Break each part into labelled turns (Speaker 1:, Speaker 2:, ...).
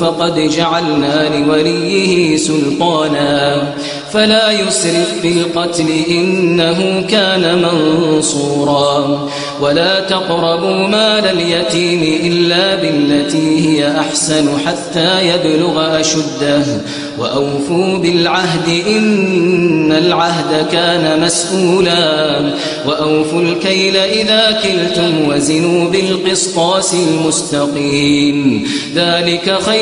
Speaker 1: فقد جعلنا لوليه سلطانا. فلا يسرف في القتل إنه كان منصورا. ولا تقربوا مال اليتيم إلا بالتي هي أحسن حتى يبلغ أشده. وأوفوا بالعهد إن العهد كان مسؤولا. وأوفوا الكيل إذا كلتم وزنوا بالقسطاس المستقيم. ذلك خير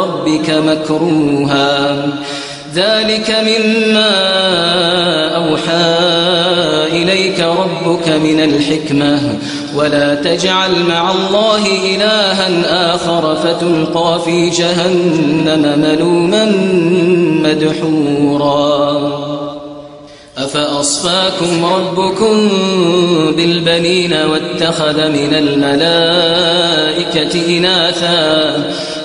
Speaker 1: ربك مكروها. ذلك مما أوحى إليك ربك من الحكمة. ولا تجعل مع الله إلها آخر فتلقى في جهنم ملوما مدحورا. أفأصفاكم ربكم بالبنين واتخذ من الملائكة إناثا؟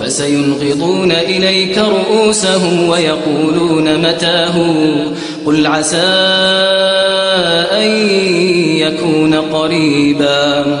Speaker 1: فسينغضون إليك رؤوسهم ويقولون متاه؟ قل عسى أن يكون قريبا.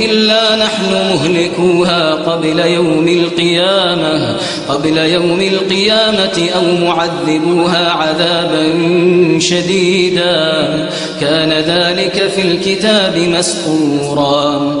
Speaker 1: إلا نحن مهلكوها قبل يوم القيامة قبل يوم القيامة أو معذبوها عذابا شديدا. كان ذلك في الكتاب مسطورا.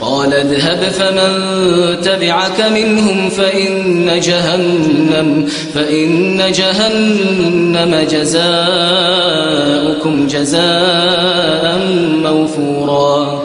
Speaker 1: قال اذهب فمن تبعك منهم فإن جهنم فإن جهنم جزاؤكم جزاء موفورا.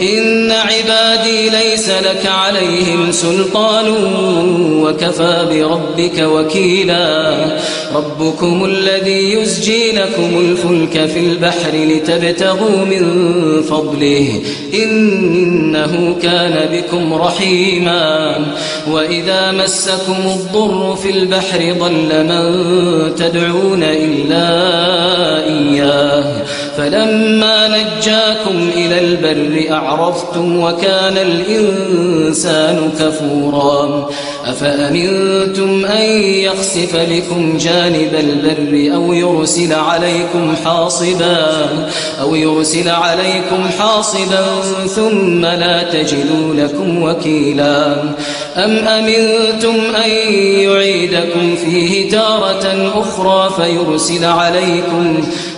Speaker 1: إن عبادي ليس لك عليهم سلطان وكفى بربك وكيلا. ربكم الذي يزجي لكم الفلك في البحر لتبتغوا من فضله. إنه كان بكم رحيما. وإذا مسكم الضر في البحر ضل من تدعون إلا إياه. فلما نجاكم إلى البر أعرفتم وكان الإنسان كفورا. أفأمنتم أن يخسف بكم جانب البر أو يرسل عليكم حاصبا أو يرسل عليكم حاصبا ثم لا تجدوا لكم وكيلا. أم أمنتم أن يعيدكم فيه تارة أخرى فيرسل عليكم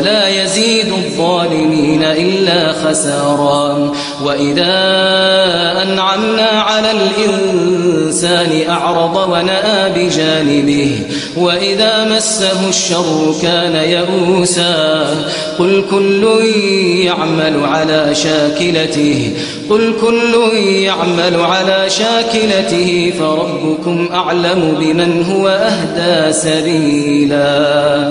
Speaker 1: ولا يزيد الظالمين إلا خسارا. وإذا أنعمنا على الإنسان أعرض ونأى بجانبه وإذا مسه الشر كان يئوسا. قل كل يعمل على شاكلته قل كل يعمل على شاكلته فربكم أعلم بمن هو أهدى سبيلا.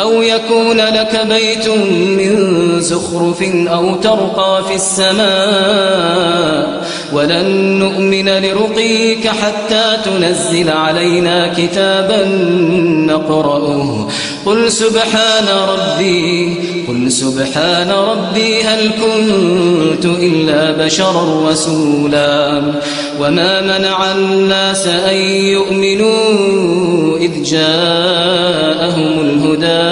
Speaker 1: أو يكون لك بيت من زخرف أو ترقى في السماء ولن نؤمن لرقيك حتى تنزل علينا كتابا نقرأه. قل سبحان ربي قل سبحان ربي هل كنت إلا بشرا رسولا؟ وما منع الناس أن يؤمنوا إذ جاءهم الهدى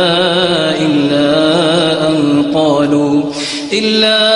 Speaker 1: إلا أن قالوا إلا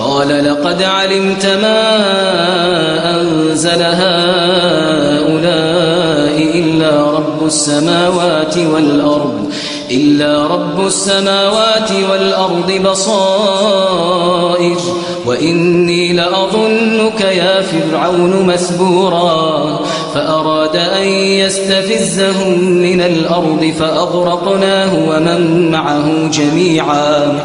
Speaker 1: قال لقد علمت ما أنزل هؤلاء إلا رب السماوات والأرض إلا رب السماوات والأرض بصائر وإني لأظنك يا فرعون مسبورا فأراد أن يستفزهم من الأرض فأغرقناه ومن معه جميعا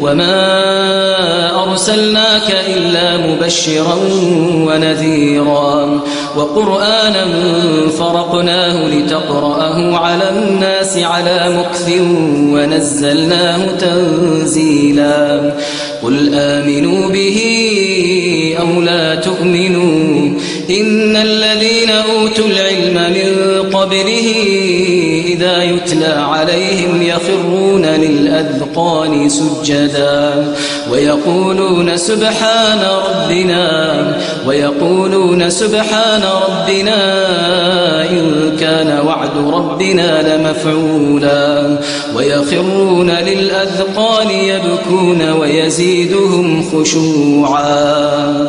Speaker 1: وما أرسلناك إلا مبشرا ونذيرا وقرآنا فرقناه لتقرأه على الناس على مكث ونزلناه تنزيلا قل آمنوا به أو لا تؤمنوا إن الذين أوتوا العلم من قبله إذا يتلى عليهم يخرون للأذقان سجدا ويقولون سبحان ربنا ويقولون سبحان ربنا إن كان وعد ربنا لمفعولا ويخرون للأذقان يبكون ويزيدهم خشوعا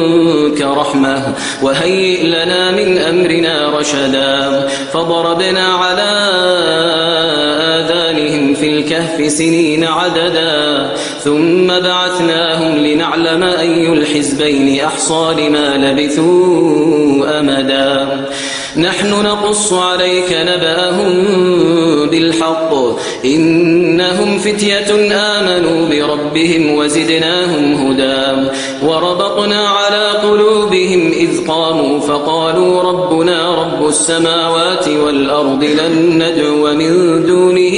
Speaker 1: رحمة وهيئ لنا من أمرنا رشدا فضربنا على آذانهم في الكهف سنين عددا ثم بعثناهم لنعلم أي الحزبين أحصى لما لبثوا أمدا. نحن نقص عليك نبأهم بالحق. إنهم فتية آمنوا بربهم وزدناهم هدى. وربطنا على قلوبهم إذ قاموا فقالوا ربنا رب السماوات والأرض لن ندعو من دونه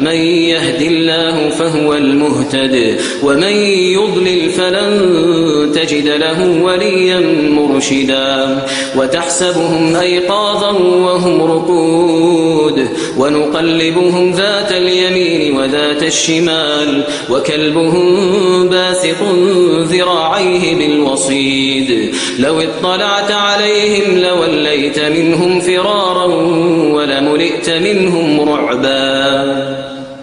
Speaker 1: من يهد الله فهو المهتد ومن يضلل فلن تجد له وليا مرشدا. وتحسبهم أيقاظا وهم رقود ونقلبهم ذات اليمين وذات الشمال وكلبهم باسق ذراعيه بالوصيد. لو اطلعت عليهم لوليت منهم فرارا ولملئت منهم رعبا.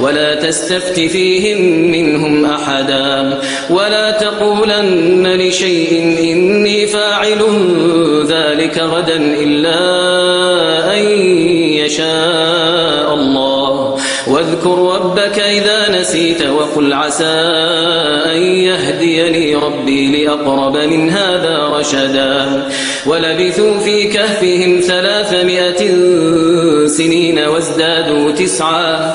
Speaker 1: ولا تستفت فيهم منهم أحدا ولا تقولن لشيء إني فاعل ذلك غدا إلا أن يشاء الله. واذكر ربك إذا نسيت وقل عسى أن يهديني ربي لأقرب من هذا رشدا. ولبثوا في كهفهم ثلاثمائة سنين وازدادوا تسعا.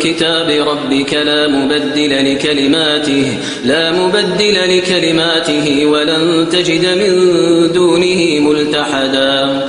Speaker 1: من كتاب ربك لا مبدل لكلماته لا مبدل لكلماته ولن تجد من دونه ملتحدا.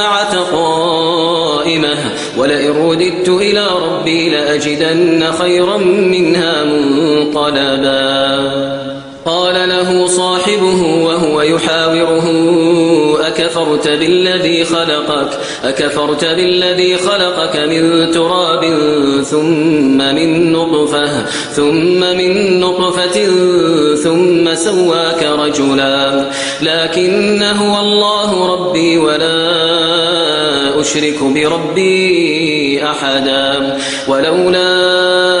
Speaker 1: قائمة. ولئن رددت إلى ربي لأجدن خيرا منها منقلبا. قال له صاحبه وهو يحاوره أكفرت بالذي خلقك؟ أكفرت بالذي خلقك من تراب ثم من نطفة ثم من نطفة ثم سواك رجلا. لكن هو الله ربي ولا أشرك بربي أحدا ولولا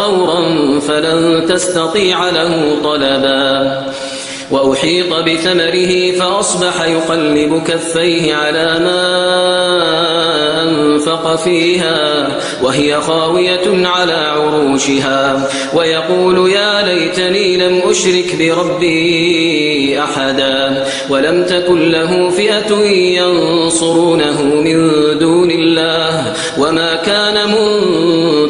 Speaker 1: غورا فلن تستطيع له طلبا. وأحيط بثمره فأصبح يقلب كفيه على ما أنفق فيها وهي خاوية على عروشها. ويقول يا ليتني لم أشرك بربي أحدا ولم تكن له فئة ينصرونه من دون الله. وما كان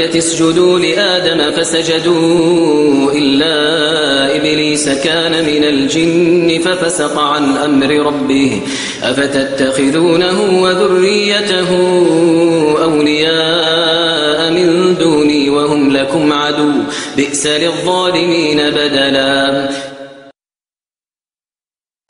Speaker 1: اسجدوا لآدم فسجدوا إلا إبليس كان من الجن ففسق عن أمر ربه أفتتخذونه وذريته أولياء من دوني وهم لكم عدو بئس للظالمين بدلا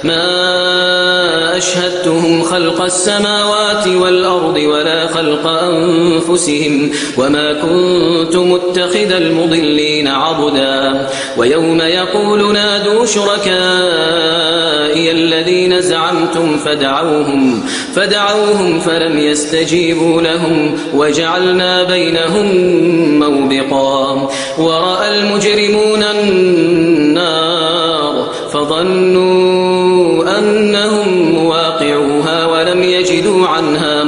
Speaker 1: ما أشهدتهم خلق السماوات والأرض ولا خلق أنفسهم وما كنت متخذ المضلين عبدا. ويوم يقول نادوا شركائي الذين زعمتم فدعوهم فدعوهم فلم يستجيبوا لهم وجعلنا بينهم موبقا. ورأى المجرمون النار فظنوا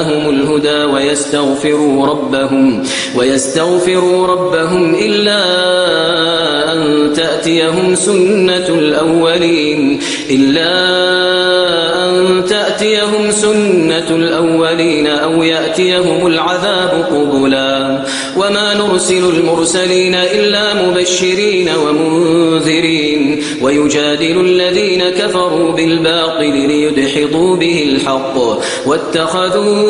Speaker 1: جاءهم الهدى ويستغفروا ربهم ويستغفروا ربهم إلا أن تأتيهم سنة الأولين إلا أن تأتيهم سنة الأولين أو يأتيهم العذاب قبلا. وما نرسل المرسلين إلا مبشرين ومنذرين. ويجادل الذين كفروا بالباطل ليدحضوا به الحق. واتخذوا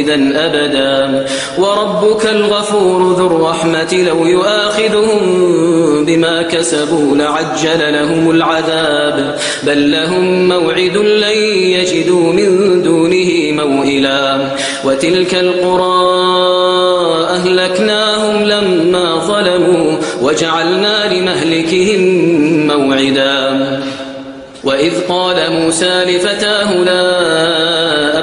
Speaker 1: إذا أبدا. وربك الغفور ذو الرحمة لو يؤاخذهم بما كسبوا لعجل لهم العذاب. بل لهم موعد لن يجدوا من دونه موئلا. وتلك القرى أهلكناهم لما ظلموا وجعلنا لمهلكهم موعدا. وإذ قال موسى لفتاه لا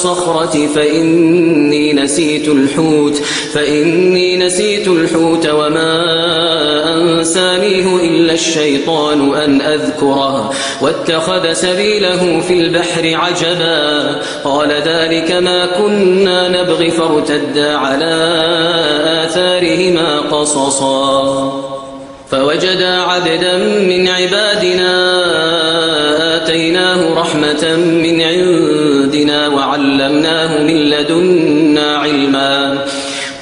Speaker 1: الصخرة فإني نسيت الحوت فإني نسيت الحوت وما أنسانيه إلا الشيطان أن أذكره. واتخذ سبيله في البحر عجبا. قال ذلك ما كنا نبغي فارتدا على آثارهما قصصا. فوجدا عبدا من عبادنا آتيناه رحمة من عندنا وعلمناه من لدنا علما.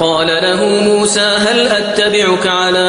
Speaker 1: قال له موسى هل أتبعك على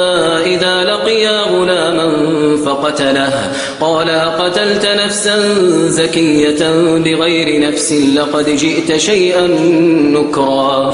Speaker 1: فقتله. قال أقتلت نفسا زكية بغير نفس لقد جئت شيئا نكرا.